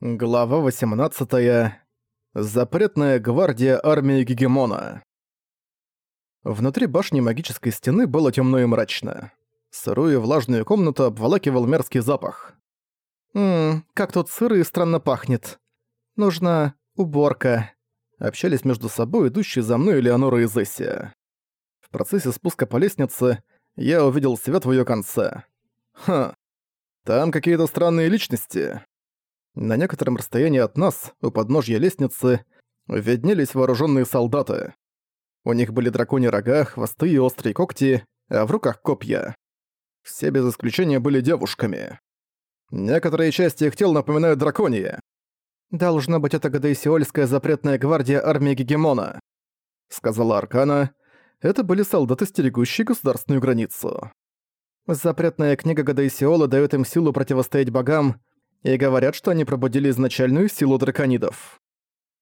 Глава 18. Запретная гвардия армии Гегемона. Внутри башни магической стены было темно и мрачно. Сырую влажную комнату обволакивал мерзкий запах. «Ммм, как тут сыро и странно пахнет. Нужна уборка», — общались между собой идущие за мной Леонора и Зессия. В процессе спуска по лестнице я увидел свет в ее конце. Ха, там какие-то странные личности. На некотором расстоянии от нас, у подножья лестницы, виднелись вооруженные солдаты. У них были драконьи рога, хвосты и острые когти, а в руках копья. Все без исключения были девушками. Некоторые части их тел напоминают драконьи. «Должно быть, это Гадаисиольская запретная гвардия армии Гегемона», — сказала Аркана. Это были солдаты, стерегущие государственную границу. Запретная книга Гадаисиола дает им силу противостоять богам, и говорят, что они пробудили изначальную силу драконидов.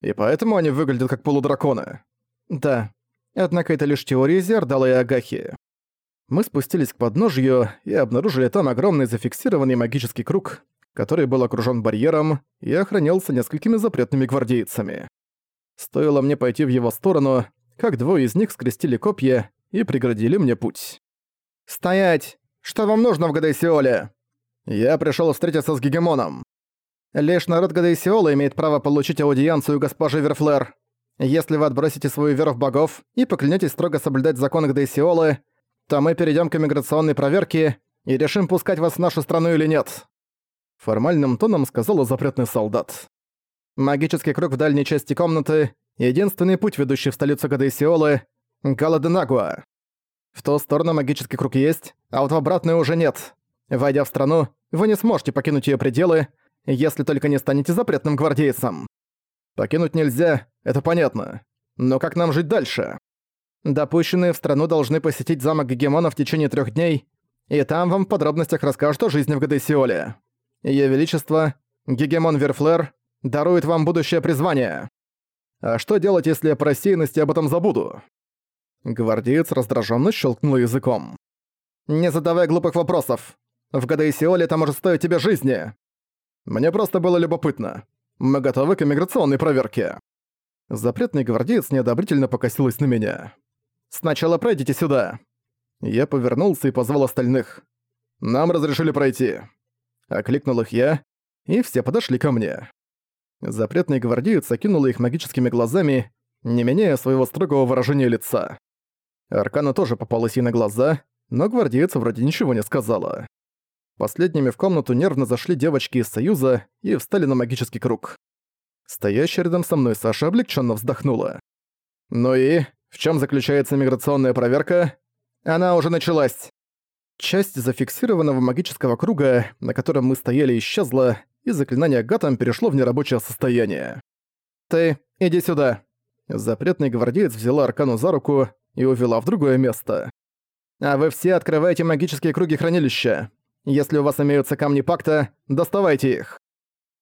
И поэтому они выглядят как полудраконы. Да. Однако это лишь теория Зердала и Агахи. Мы спустились к подножью и обнаружили там огромный зафиксированный магический круг, который был окружён барьером и охранялся несколькими запретными гвардейцами. Стоило мне пойти в его сторону, как двое из них скрестили копья и преградили мне путь. «Стоять! Что вам нужно в Гадайсиоле?» Я пришел встретиться с Гегемоном. Лишь народ Гадейсиола имеет право получить аудиенцию госпожи Верфлер. Если вы отбросите свою веру в богов и поклянетесь строго соблюдать законы Гадейсиолы, то мы перейдем к иммиграционной проверке и решим, пускать вас в нашу страну или нет». Формальным тоном сказал запретный солдат. «Магический круг в дальней части комнаты — единственный путь, ведущий в столицу Гадейсиолы — Галаденагуа. В ту сторону магический круг есть, а вот в обратную уже нет. Войдя в страну, вы не сможете покинуть ее пределы, если только не станете запретным гвардейцем. Покинуть нельзя, это понятно. Но как нам жить дальше? Допущенные в страну должны посетить замок Гегемона в течение трех дней, и там вам в подробностях расскажут о жизни в Гадесиоле. Её Величество, Гегемон Верфлер, дарует вам будущее призвание. А что делать, если я по рассеянности об этом забуду?» Гвардеец раздраженно щелкнул языком. «Не задавай глупых вопросов. В Гадаисиоле это может стоить тебе жизни. Мне просто было любопытно. Мы готовы к иммиграционной проверке». Запретный гвардеец неодобрительно покосилась на меня. «Сначала пройдите сюда». Я повернулся и позвал остальных. «Нам разрешили пройти». Окликнул их я, и все подошли ко мне. Запретный гвардеец окинул их магическими глазами, не меняя своего строгого выражения лица. Аркана тоже попалась ей на глаза, но гвардеец вроде ничего не сказала. Последними в комнату нервно зашли девочки из Союза и встали на магический круг. Стоящая рядом со мной Саша облегченно вздохнула. «Ну и? В чем заключается миграционная проверка?» «Она уже началась!» Часть зафиксированного магического круга, на котором мы стояли, исчезла, и заклинание Гатом перешло в нерабочее состояние. «Ты, иди сюда!» Запретный гвардеец взяла Аркану за руку и увела в другое место. «А вы все открываете магические круги хранилища. Если у вас имеются камни пакта, доставайте их.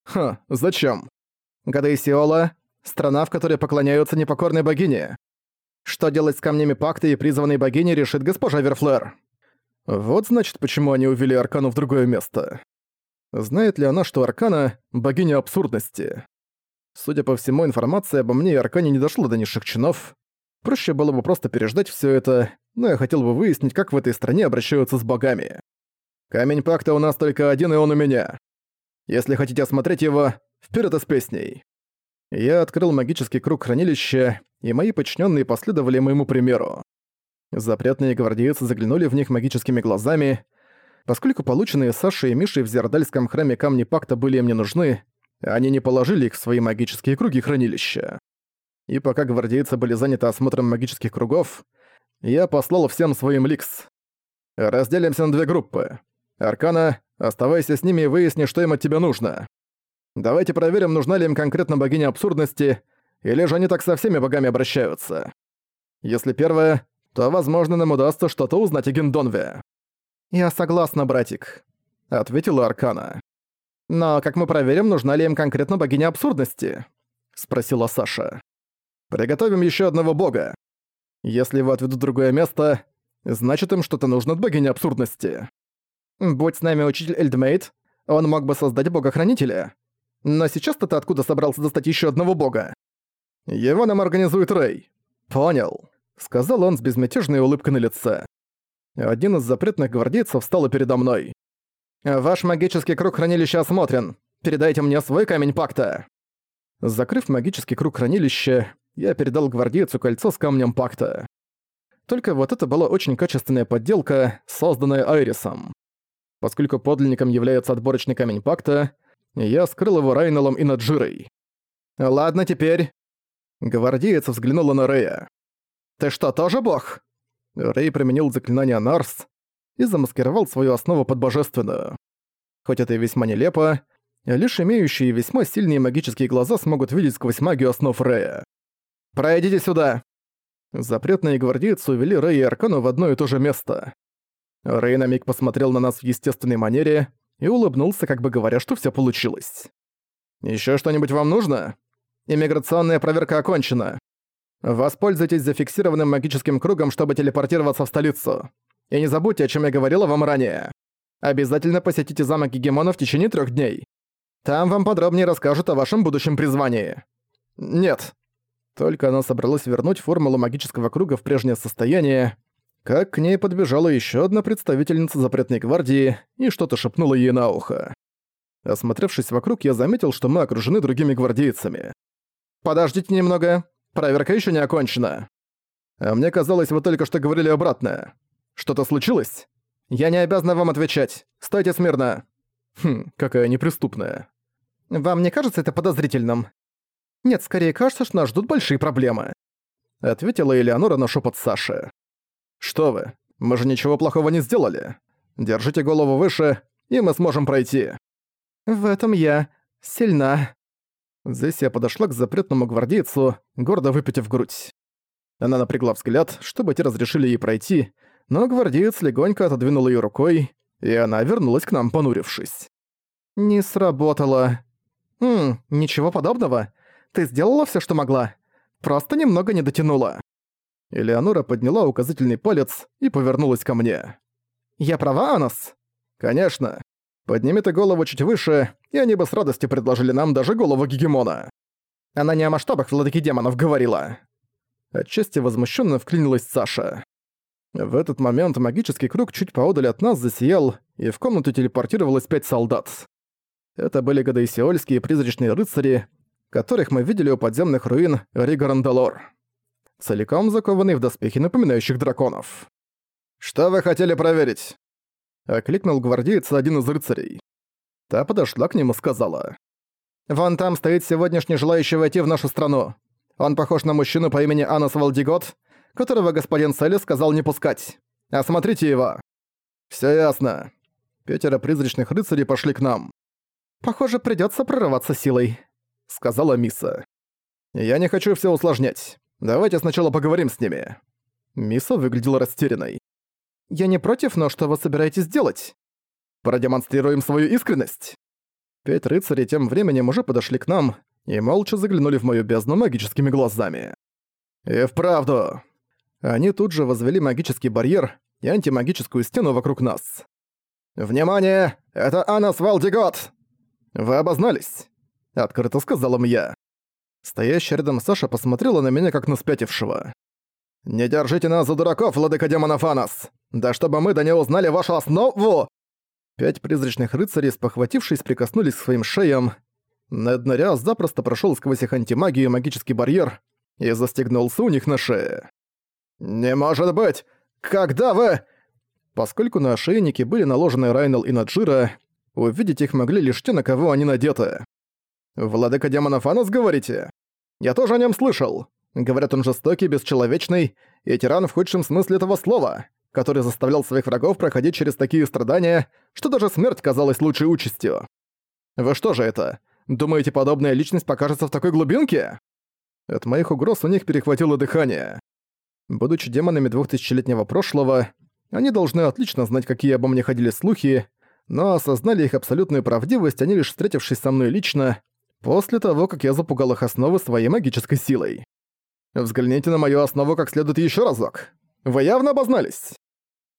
Ха, зачем? Гадаисиола — страна, в которой поклоняются непокорной богине. Что делать с камнями пакта и призванной богини, решит госпожа Верфлер. Вот значит, почему они увели Аркану в другое место. Знает ли она, что Аркана — богиня абсурдности? Судя по всему, информация обо мне и Аркане не дошла до низших чинов. Проще было бы просто переждать все это, но я хотел бы выяснить, как в этой стране обращаются с богами. Камень пакта у нас только один, и он у меня. Если хотите осмотреть его, вперед с песней. Я открыл магический круг хранилища, и мои подчиненные последовали моему примеру. Запретные гвардейцы заглянули в них магическими глазами. Поскольку полученные Сашей и Мишей в Зердальском храме камни пакта были им не нужны, они не положили их в свои магические круги хранилища. И пока гвардейцы были заняты осмотром магических кругов, я послал всем своим ликс. Разделимся на две группы. Аркана, оставайся с ними и выясни, что им от тебя нужно. Давайте проверим, нужна ли им конкретно богиня абсурдности, или же они так со всеми богами обращаются. Если первое, то, возможно, нам удастся что-то узнать о Гендонве». «Я согласна, братик», — ответила Аркана. «Но как мы проверим, нужна ли им конкретно богиня абсурдности?» — спросила Саша. «Приготовим еще одного бога. Если его отведут в другое место, значит им что-то нужно от богини абсурдности». Будь с нами учитель Эльдмейт, он мог бы создать бога-хранителя. Но сейчас-то ты откуда собрался достать еще одного бога? Его нам организует Рэй. Понял, сказал он с безмятежной улыбкой на лице. Один из запретных гвардейцев встал передо мной. «Ваш магический круг хранилища осмотрен. Передайте мне свой камень пакта». Закрыв магический круг хранилища, я передал гвардейцу кольцо с камнем пакта. Только вот это была очень качественная подделка, созданная Айрисом. Поскольку подлинником является отборочный камень пакта, я скрыл его Райнелом и Наджирой. «Ладно, теперь...» Гвардеец взглянула на Рэя. «Ты что, тоже бог?» Рэй применил заклинание Нарс и замаскировал свою основу под божественную. Хоть это и весьма нелепо, лишь имеющие весьма сильные магические глаза смогут видеть сквозь магию основ Рэя. «Пройдите сюда!» Запретные гвардейцы увели Рэя и Аркану в одно и то же место. Рэй на миг посмотрел на нас в естественной манере и улыбнулся, как бы говоря, что все получилось. «Ещё что-нибудь вам нужно? Иммиграционная проверка окончена. Воспользуйтесь зафиксированным магическим кругом, чтобы телепортироваться в столицу. И не забудьте, о чем я говорила вам ранее. Обязательно посетите замок Гегемона в течение трех дней. Там вам подробнее расскажут о вашем будущем призвании. Нет. Только она собралась вернуть формулу магического круга в прежнее состояние, как к ней подбежала еще одна представительница запретной гвардии и что-то шепнула ей на ухо. Осмотревшись вокруг, я заметил, что мы окружены другими гвардейцами. «Подождите немного», Проверка еще не окончена. А мне казалось, вы только что говорили обратное. Что-то случилось? Я не обязана вам отвечать. Стойте смирно. Хм, какая неприступная. Вам не кажется это подозрительным? Нет, скорее кажется, что нас ждут большие проблемы. Ответила Элеонора на шепот Саши. Что вы, мы же ничего плохого не сделали. Держите голову выше, и мы сможем пройти. В этом я сильна. Здесь я подошла к запретному гвардейцу, гордо выпитив грудь. Она напрягла взгляд, чтобы те разрешили ей пройти, но гвардеец легонько отодвинул ее рукой, и она вернулась к нам, понурившись. «Не сработало». «Хм, ничего подобного. Ты сделала все, что могла. Просто немного не дотянула». Элеонора подняла указательный палец и повернулась ко мне. «Я права, Анос?» «Конечно. Подними ты голову чуть выше, и они бы с радостью предложили нам даже голову Гегемона. Она не о масштабах владыки демонов говорила. Отчасти возмущенно вклинилась Саша. В этот момент магический круг чуть поодаль от нас засиял, и в комнату телепортировалось пять солдат. Это были гадаисиольские призрачные рыцари, которых мы видели у подземных руин Ригарандалор. Целиком закованные в доспехи, напоминающих драконов. «Что вы хотели проверить?» Окликнул гвардеец один из рыцарей. Та подошла к нему и сказала. «Вон там стоит сегодняшний желающий войти в нашу страну. Он похож на мужчину по имени Анас Валдигот, которого господин Селли сказал не пускать. Осмотрите его». «Всё ясно». Пятеро призрачных рыцарей пошли к нам. «Похоже, придётся прорываться силой», — сказала Миса. «Я не хочу всё усложнять. Давайте сначала поговорим с ними». Миса выглядела растерянной. Я не против, но что вы собираетесь делать? Продемонстрируем свою искренность. Пять рыцарей тем временем уже подошли к нам и молча заглянули в мою бездну магическими глазами. И вправду. Они тут же возвели магический барьер и антимагическую стену вокруг нас. «Внимание! Это Анас Валдигот!» «Вы обознались!» — открыто сказал им я. Стоящая рядом Саша посмотрела на меня как на спятившего. «Не держите нас за дураков, владыка демонов Анас! Да чтобы мы до не узнали вашу основу!» Пять призрачных рыцарей, спохватившись, прикоснулись к своим шеям. Неднаря запросто прошёл сквозь их антимагию магический барьер и застегнулся у них на шее. «Не может быть! Когда вы...» Поскольку на ошейники были наложены Райнел и Наджира, увидеть их могли лишь те, на кого они надеты. «Владыка демонов Анас, говорите? Я тоже о нем слышал. Говорят, он жестокий, бесчеловечный и тиран в худшем смысле этого слова, который заставлял своих врагов проходить через такие страдания, что даже смерть казалась лучшей участью. Вы что же это? Думаете, подобная личность покажется в такой глубинке? От моих угроз у них перехватило дыхание. Будучи демонами двухтысячелетнего прошлого, они должны отлично знать, какие обо мне ходили слухи, но осознали их абсолютную правдивость они лишь встретившись со мной лично, после того, как я запугал их основы своей магической силой. Взгляните на мою основу как следует еще разок. Вы явно обознались.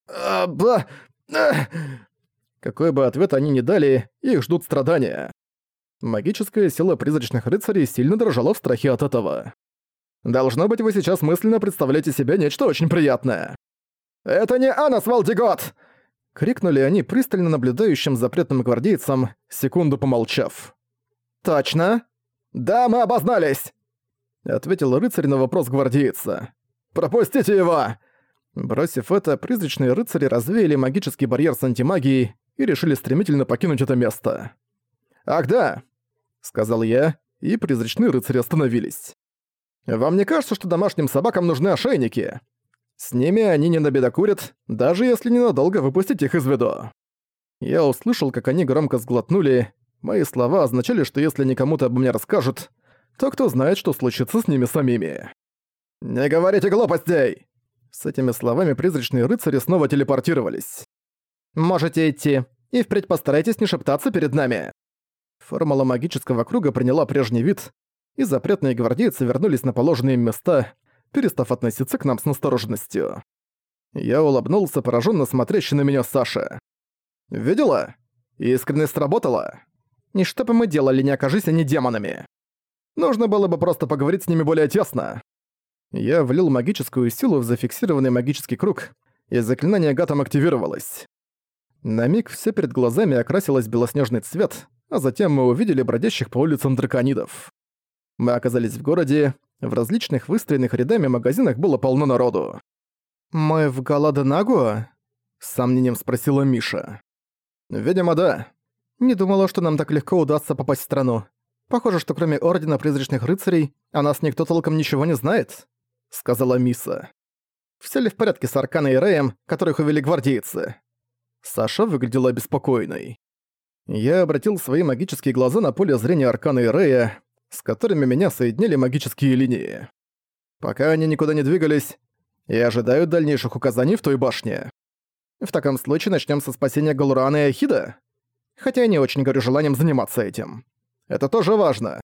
А, ба... А. Какой бы ответ они ни дали, их ждут страдания. Магическая сила призрачных рыцарей сильно дрожала в страхе от этого. Должно быть, вы сейчас мысленно представляете себе нечто очень приятное. «Это не Анас Валдигот!» — крикнули они пристально наблюдающим запретным гвардейцам, секунду помолчав. «Точно?» «Да, мы обознались!» — ответил рыцарь на вопрос гвардейца. «Пропустите его!» Бросив это, призрачные рыцари развеяли магический барьер с антимагией и решили стремительно покинуть это место. «Ах да!» — сказал я, и призрачные рыцари остановились. «Вам не кажется, что домашним собакам нужны ошейники? С ними они не набедокурят, даже если ненадолго выпустить их из виду». Я услышал, как они громко сглотнули. Мои слова означали, что если они кому-то обо мне расскажут, то кто знает, что случится с ними самими. «Не говорите глупостей!» С этими словами призрачные рыцари снова телепортировались. «Можете идти, и впредь постарайтесь не шептаться перед нами». Формула магического круга приняла прежний вид, и запретные гвардейцы вернулись на положенные места, перестав относиться к нам с настороженностью. Я улыбнулся, пораженно смотрящий на меня Саша. «Видела? Искренность сработала. И что бы мы делали, не окажись они демонами? Нужно было бы просто поговорить с ними более тесно. Я влил магическую силу в зафиксированный магический круг, и заклинание Гатом активировалось. На миг все перед глазами окрасилось белоснежный цвет, а затем мы увидели бродящих по улицам драконидов. Мы оказались в городе, в различных выстроенных рядами магазинах было полно народу. «Мы в Галаденагуа?» — с сомнением спросила Миша. «Видимо, да. Не думала, что нам так легко удастся попасть в страну. Похоже, что кроме Ордена Призрачных Рыцарей, о нас никто толком ничего не знает сказала Миса. «Всё ли в порядке с Арканой и Рэем, которых увели гвардейцы?» Саша выглядела обеспокоенной. Я обратил свои магические глаза на поле зрения Аркана и Рэя, с которыми меня соединили магические линии. Пока они никуда не двигались, я ожидаю дальнейших указаний в той башне. В таком случае начнем со спасения Галурана и Ахида. Хотя я не очень горю желанием заниматься этим. Это тоже важно.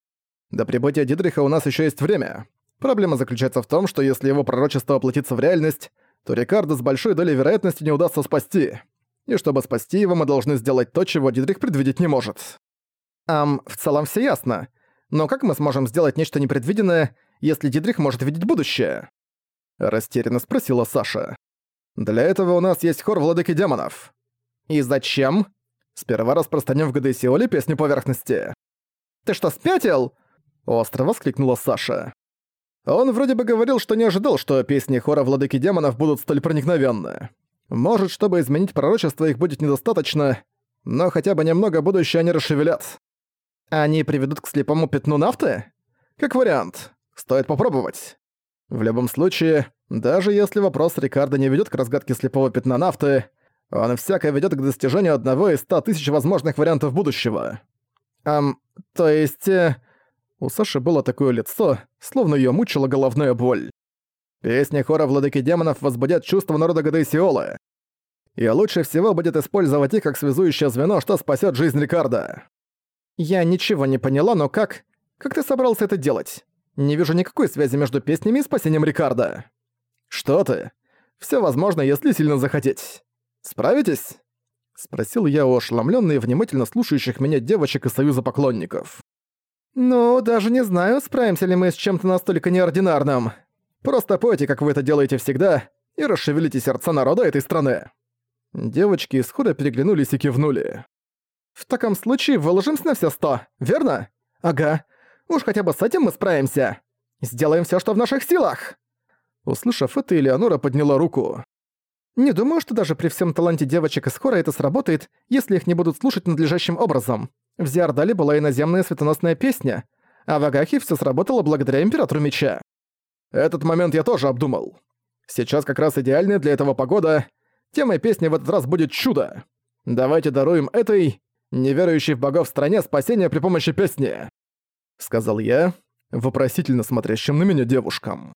До прибытия Дидриха у нас еще есть время. Проблема заключается в том, что если его пророчество оплатится в реальность, то Рикардо с большой долей вероятности не удастся спасти. И чтобы спасти его, мы должны сделать то, чего Дидрих предвидеть не может. Ам, в целом все ясно. Но как мы сможем сделать нечто непредвиденное, если Дидрих может видеть будущее? Растерянно спросила Саша. Для этого у нас есть хор владыки демонов. И зачем? Сперва распространим в ГДСиоле песню поверхности. Ты что, спятил? Остро воскликнула Саша. Он вроде бы говорил, что не ожидал, что песни хора Владыки Демонов будут столь проникновенны. Может, чтобы изменить пророчество, их будет недостаточно, но хотя бы немного будущее они расшевелят. Они приведут к слепому пятну нафты? Как вариант. Стоит попробовать. В любом случае, даже если вопрос Рикардо не ведет к разгадке слепого пятна нафты, он всяко ведет к достижению одного из ста тысяч возможных вариантов будущего. Эм, то есть... Э, у Саши было такое лицо, словно её мучила головная боль. Песни хора Владыки Демонов возбудят чувства народа Гадейсиола. И лучше всего будет использовать их как связующее звено, что спасёт жизнь Рикардо. Я ничего не поняла, но как? Как ты собрался это делать? Не вижу никакой связи между песнями и спасением Рикардо. Что ты? Всё возможно, если сильно захотеть. Справитесь? Спросил я у ошеломлённой внимательно слушающих меня девочек из Союза поклонников. «Ну, даже не знаю, справимся ли мы с чем-то настолько неординарным. Просто пойте, как вы это делаете всегда, и расшевелите сердца народа этой страны». Девочки из худа переглянулись и кивнули. «В таком случае выложимся на все сто, верно? Ага. Уж хотя бы с этим мы справимся. Сделаем все, что в наших силах!» Услышав это, Элеонора подняла руку. «Не думаю, что даже при всем таланте девочек из хора это сработает, если их не будут слушать надлежащим образом. В Зиардале была иноземная светоносная песня, а в Агахе всё сработало благодаря Императору Меча. Этот момент я тоже обдумал. Сейчас как раз идеальная для этого погода. Темой песни в этот раз будет чудо. Давайте даруем этой, неверующей в богов стране, спасение при помощи песни. Сказал я, вопросительно смотрящим на меня девушкам.